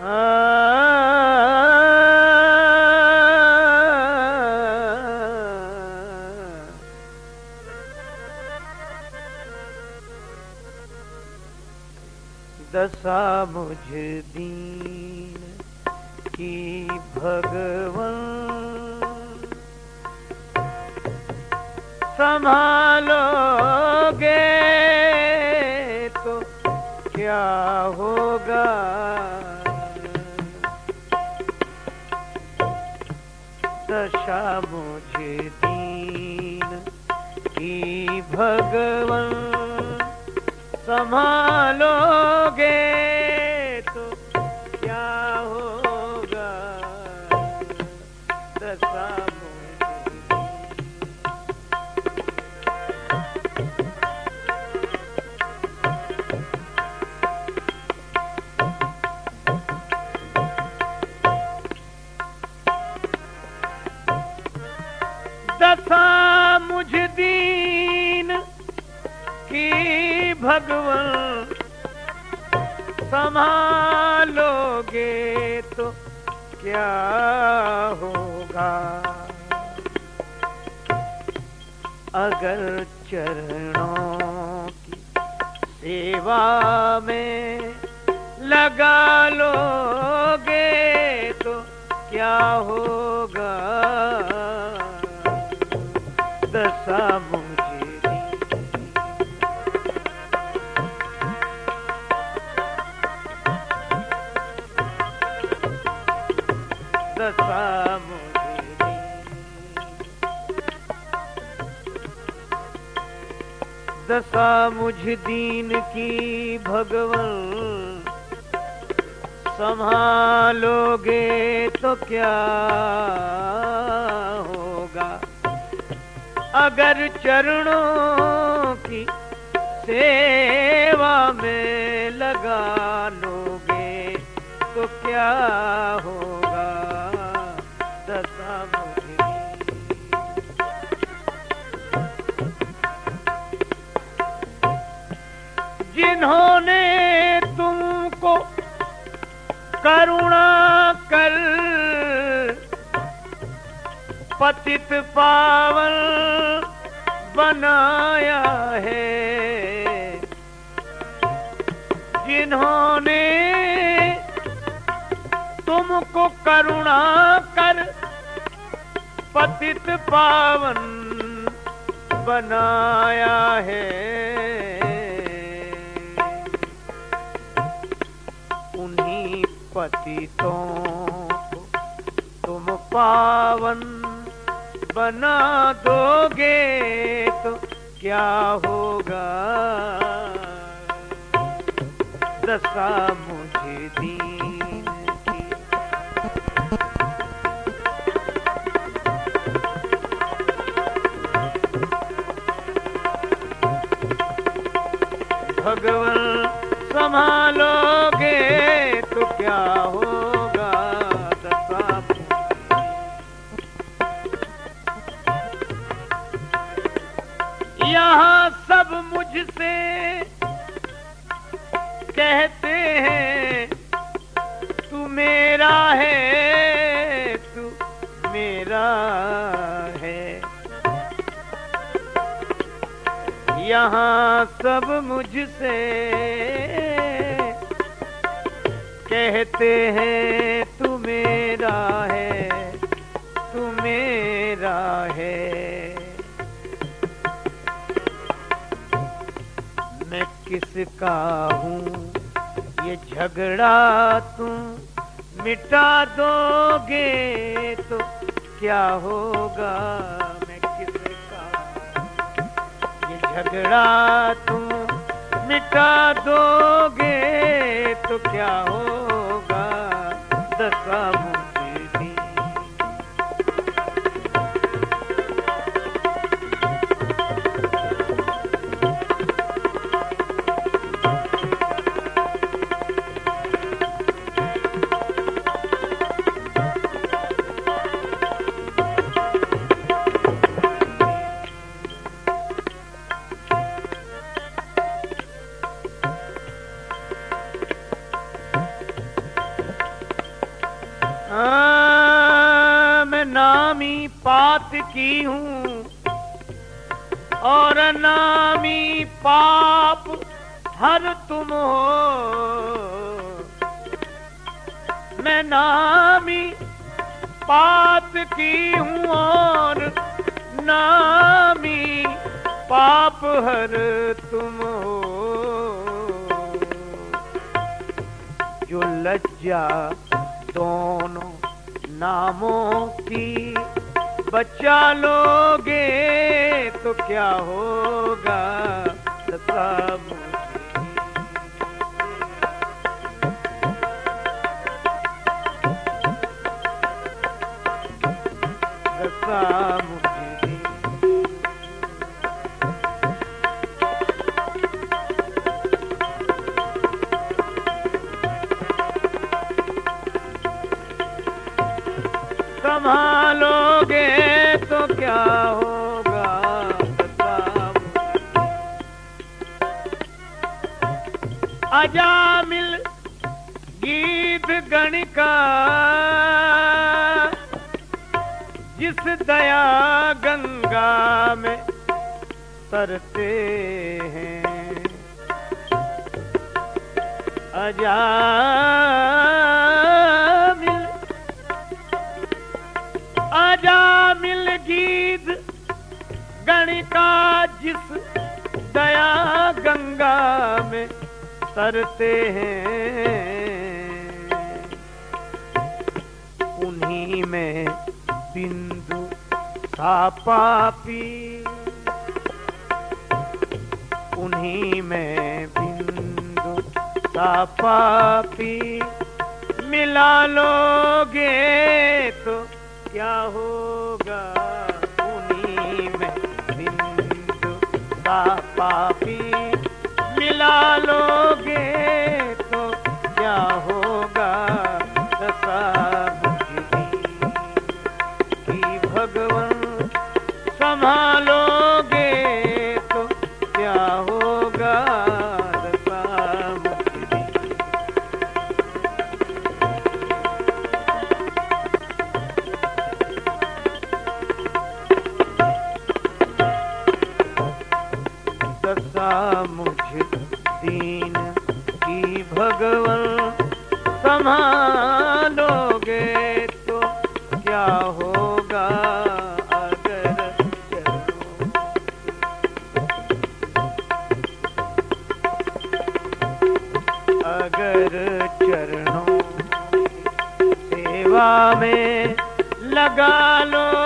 दशा मुझ दीन की भगवन। संभालोगे तो क्या होगा? दशा मुझे दीन की भगवान। संभालोगे तो क्या भगवन, संभालोगे तो क्या होगा? अगर चरणों की सेवा में लगा लोगे तो क्या होगा? दशा मुझे दीन की भगवन, संभालोगे तो क्या होगा? अगर चरणों की सेवा में लगा लोगे तो क्या होगा? जिन्होंने तुमको करुणा कर पतित पावन बनाया है। जिन्होंने तुमको करुणा कर पतित पावन बनाया है। उन्हीं पतितों को तुम पावन बना दोगे तो क्या होगा? दशा भगवन संभालोगे तो क्या होगा दशा? यहाँ सब मुझसे कहते हैं तू मेरा है। यहाँ सब मुझसे कहते हैं, तू मेरा है, तू मेरा है। मैं किसका हूँ? ये झगड़ा तुम मिटा दोगे तो क्या होगा? झगड़ा तुम मिटा दोगे तो क्या होगा? दशा नामी पात की हूँ और नामी पाप हर तुम हो। मैं नामी पात की हूँ और नामी पाप हर तुम हो। जो लज्जा दोनों नामों की बचा लोगे तो क्या होगा सब अजामिल गीत गणिका, जिस दया गंगा में तरते हैं। अजा अजामिल गीत गणिका, जिस दया गंगा में तरते हैं। उन्हीं में बिंदु सा पापी। उन्हीं में बिंदु सा पापी। मिला लोगे तो क्या होगा? उन्हीं में बिंदु का पापी। मिला लोगे तो क्या दशा में लगा लोगे